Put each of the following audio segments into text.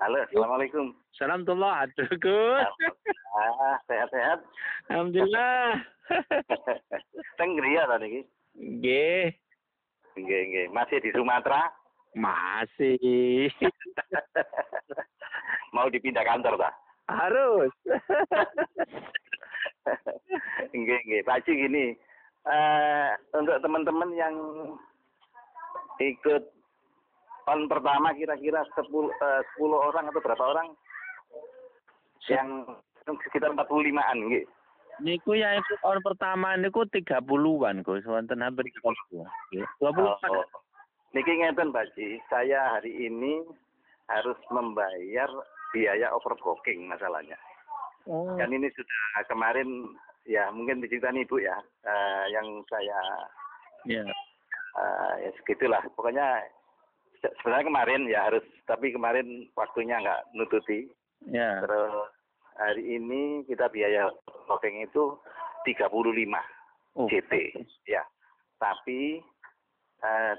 Halo, Assalamualaikum. Salam tullah, aduh Gus. Ah, sehat-sehat. Alhamdulillah. Teng griya ta niki? Nggih, Nggih, nggih. Masih di Sumatera? masih. Mau dipindah kantor ta? Harus. Nggih, nggih. Pak gini, eh untuk teman-teman yang ikut on pertama kira-kira 10 eh, 10 orang atau berapa orang yang sekitar 45-an nggih. niku yang ikut tahun pertama niku 30-an Gus, wonten hampir 30. Nggih. 20 Oh. Niki ngeten Pak Haji, saya hari ini harus membayar biaya overbooking masalahnya. Oh. Kan ini sudah kemarin ya mungkin diceritain Ibu ya eh, yang saya Ya. eh, ya segitulah pokoknya sebenarnya kemarin ya harus tapi kemarin waktunya nggak nututi Ya. terus hari ini kita biaya booking itu 35 Oh. JT ya tapi eh,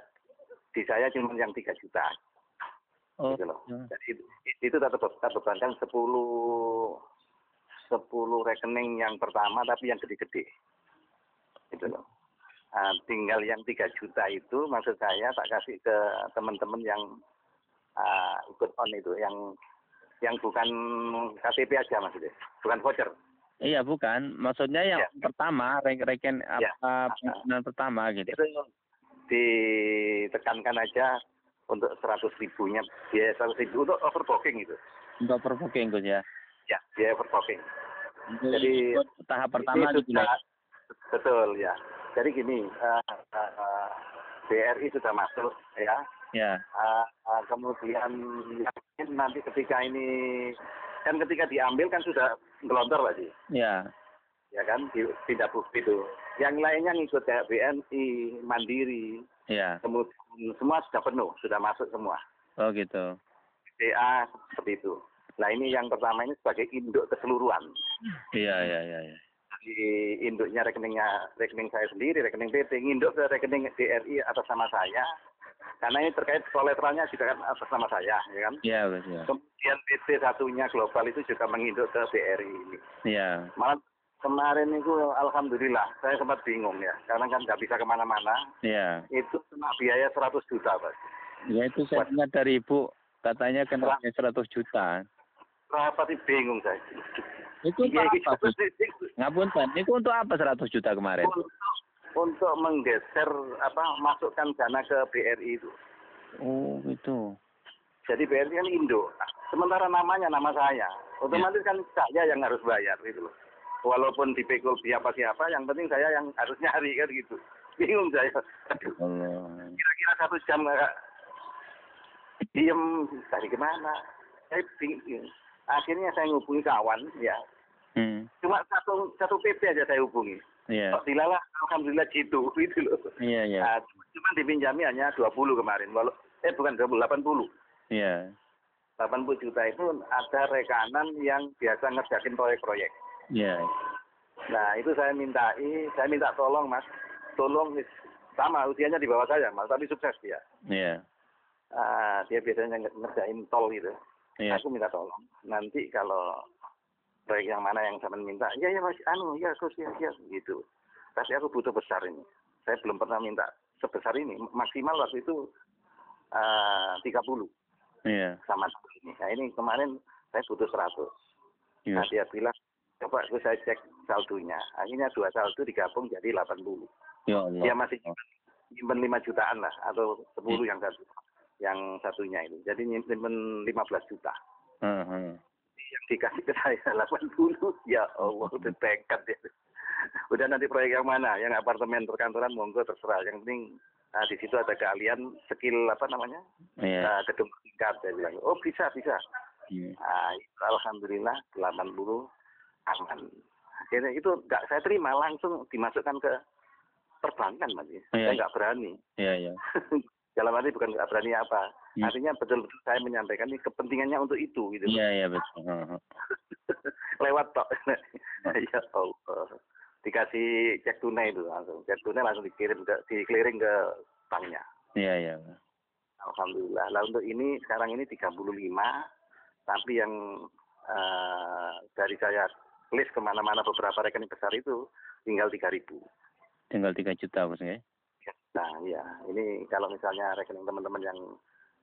di saya cuma yang 3 juta Oh. gitu loh ya. jadi itu, itu tetap tetap bebankan 10 10 rekening yang pertama tapi yang gede-gede gitu loh Nah, tinggal yang 3 juta itu maksud saya tak kasih ke teman-teman yang ah, ikut on itu yang yang bukan KTP aja maksudnya bukan voucher Iya bukan, maksudnya yang Ya. pertama rek reken Ya. apa pensiunan pertama gitu. itu ditekankan aja untuk 100 ribunya biaya 100 ribu untuk overbooking itu Untuk per booking Gus ya. ya biaya overbooking Jadi, tahap pertama Ini gitu ya. sudah, betul ya. Jadi gini, eh, eh, BRI sudah masuk ya. Ya. Eh, eh, kemudian yang nanti ketika ini kan ketika diambil kan sudah gelontor Pak Ji. Ya. Ya kan di, tidak bukti itu. Yang lainnya ngikut kayak BNI, Mandiri, Ya. kemudian semua sudah penuh, sudah masuk semua. Oh gitu. DA seperti itu. Nah ini yang pertama ini sebagai induk keseluruhan. Iya iya iya iya. Di induknya rekeningnya rekening saya sendiri, rekening PT, nginduk ke rekening DRI atas nama saya. Karena ini terkait koleteralnya juga kan atas nama saya, ya kan. Iya Gus ya. Kemudian PT satunya global itu juga menginduk ke BRI ini. Iya. Malah kemarin itu alhamdulillah saya sempat bingung ya, karena kan nggak bisa ke mana-mana. Iya. Itu kena biaya 100 juta, Pak. Ya itu saya dengar dari Ibu katanya kena 100 juta. Kenapa sih bingung saya? Itu untuk Iya, apa. Ngapunten, itu untuk apa 100 juta kemarin? untuk untuk menggeser apa masukkan dana ke BRI itu. Oh gitu. Jadi BRI kan Indo. Sementara namanya nama saya. Otomatis kan saya yang harus bayar gitu loh. Walaupun dipikul siapa siapa, yang penting saya yang harus nyari kan gitu. Bingung saya. Kira-kira satu jam nggak diem dari ke mana? Saya bingung. Akhirnya saya ngubungi kawan, ya. Hmm. Cuma satu satu PP aja saya hubungi. Iya. Kok dilalah, alhamdulillah gitu, gitu loh. Iya iya. Nah, cuma dipinjami hanya 20 kemarin. Walau, eh bukan 20, 80. Iya. 80 juta itu ada rekanan yang biasa ngerjakin proyek-proyek. Iya. Nah, itu saya mintai, saya minta tolong, Mas. Tolong, sama usianya di bawah saya, Mas, tapi sukses dia. Iya. Ah, dia biasanya nge- ngerjain tol gitu. Iya. Aku minta tolong. Nanti kalau proyek yang mana yang saya minta, ya ya Mas, anu, ya Gus, ya, ya, gitu. Tapi aku butuh besar ini. Saya belum pernah minta sebesar ini. Maksimal waktu itu ah, 30 Iya. sama ini. Nah ini kemarin saya butuh 100. Iya. Nah dia bilang, coba aku saya cek saldonya. Akhirnya dua saldo digabung jadi 80. Ya Allah. Dia masih nyimpen 5 jutaan lah, atau 10 yang satu. Yang satunya itu. Jadi nyimpen 15 juta. Heeh. Yang dikasih ke saya 80. Ya Allah, udah tekad ya. Udah nanti proyek yang mana? Yang apartemen perkantoran monggo terserah. Yang penting nah, di situ ada keahlian skill apa namanya? Iya. Nah, gedung tingkat saya bilang. Oh bisa bisa. Iya. Nah, itu alhamdulillah 80 aman. Akhirnya itu nggak saya terima langsung dimasukkan ke perbankan mas. Iya. Saya nggak berani. Iya iya. Dalam arti bukan nggak berani apa. Iya. Artinya betul-betul saya menyampaikan ini kepentingannya untuk itu gitu. Iya iya betul. Lewat tok. ya Allah. Dikasih cek tunai itu langsung. Cek tunai langsung dikirim ke di clearing ke banknya. Iya iya. Alhamdulillah. Lah untuk ini sekarang ini 35, tapi yang eh, dari saya list ke mana-mana beberapa rekening besar itu tinggal 3.000. Tinggal 3 juta nggih. Nah ya, ini kalau misalnya rekening teman-teman yang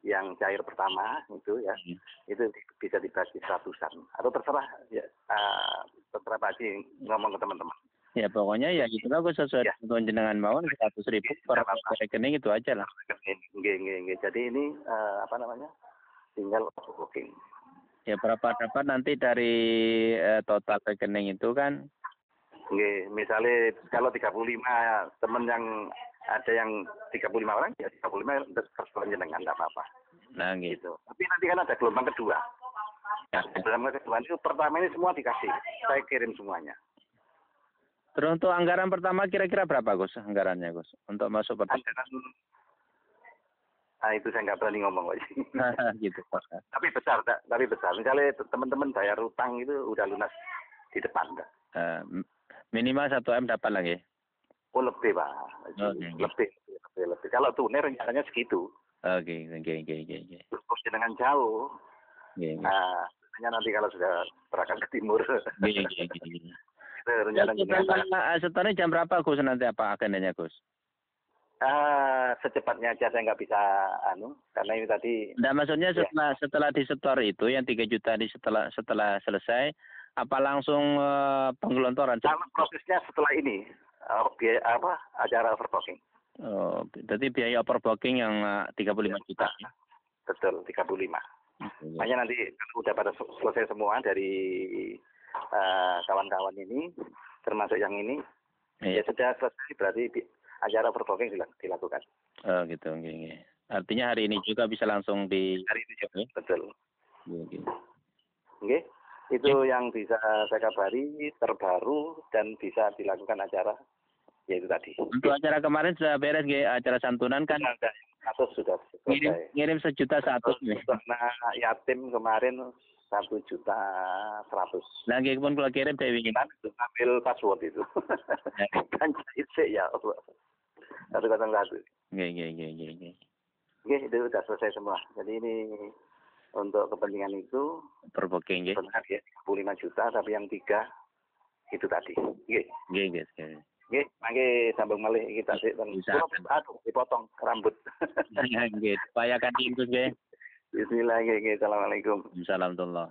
yang cair pertama itu ya, Hmm. itu bisa dibagi seratusan atau terserah ya eh, terserah Pak Haji ngomong ke teman-teman. Ya pokoknya ya gitu lah Gus sesuai Ya. dengan jenengan mawon 100 ribu per Tidak apa-apa. rekening itu aja lah. Nggih, nggih, nggih. Jadi ini eh, apa namanya? Tinggal booking. Ya berapa dapat nanti dari eh, total rekening itu kan Nggih, misalnya kalau 35 teman yang ada yang 35 orang ya 35 terserah jenengan enggak apa-apa nah gitu. gitu. Tapi nanti kan ada gelombang kedua. Ya. Gelombang kedua itu pertama ini semua dikasih. Saya kirim semuanya. Terus untuk anggaran pertama kira-kira berapa Gus anggarannya Gus untuk masuk pertama? Anggaran Ah itu saya nggak berani ngomong lagi. gitu Pak. tapi besar, tak? tapi besar. Misalnya teman-teman bayar utang itu udah lunas di depan, tak? M- minimal 1 M dapat lagi. Oh lebih pak, Oh, iya, iya. lebih, lebih, lebih. Kalau tunai rencananya segitu. Oke, oke, oke, oke, oke. Terus dengan jauh, oke. nah hanya nanti kalau sudah berangkat ke timur, Oke. Setelah, eh, setelahnya jam berapa Gus nanti apa agendanya Gus? Ah, secepatnya aja saya nggak bisa anu, karena ini tadi Nah, maksudnya Ya. setelah setelah disetor itu yang 3 juta di setelah setelah selesai apa langsung eh, penggelontoran? kalau prosesnya setelah ini, biaya apa acara overbooking. Oh, jadi biaya overbooking yang eh, 35 juta. Betul, 35. Oke. Makanya nanti udah pada se- selesai semua dari eh, kawan-kawan ini, termasuk yang ini, Iya. ya sudah selesai berarti acara overbooking dila- dilakukan. Oh, gitu, oke, oke. Artinya hari ini juga bisa langsung di Hari ini juga. Betul. Oke. Oke. Itu yang bisa saya kabari terbaru dan bisa dilakukan acara yaitu tadi. Untuk acara kemarin sudah beres Ge, acara santunan kan Sudah, atau sudah ngirim ngirim sejuta satu anak yatim kemarin satu juta seratus. Lagi pun kalau kirim Dewi ini. Kan itu ambil password itu. kan jahit sih ya Allah. Satu kosong satu. Oke, oke, oke, oke, oke. Itu sudah selesai semua. Jadi ini untuk kepentingan itu Overbooking ya. benar ya 35 juta, tapi yang tiga itu tadi. Oke, Oke, oke, oke. mangke sambung malih kita sih dan Bisa. aduh dipotong rambut. Oke, upayakan diintus Ge. Bismillah, oke. Assalamualaikum. Assalamualaikum.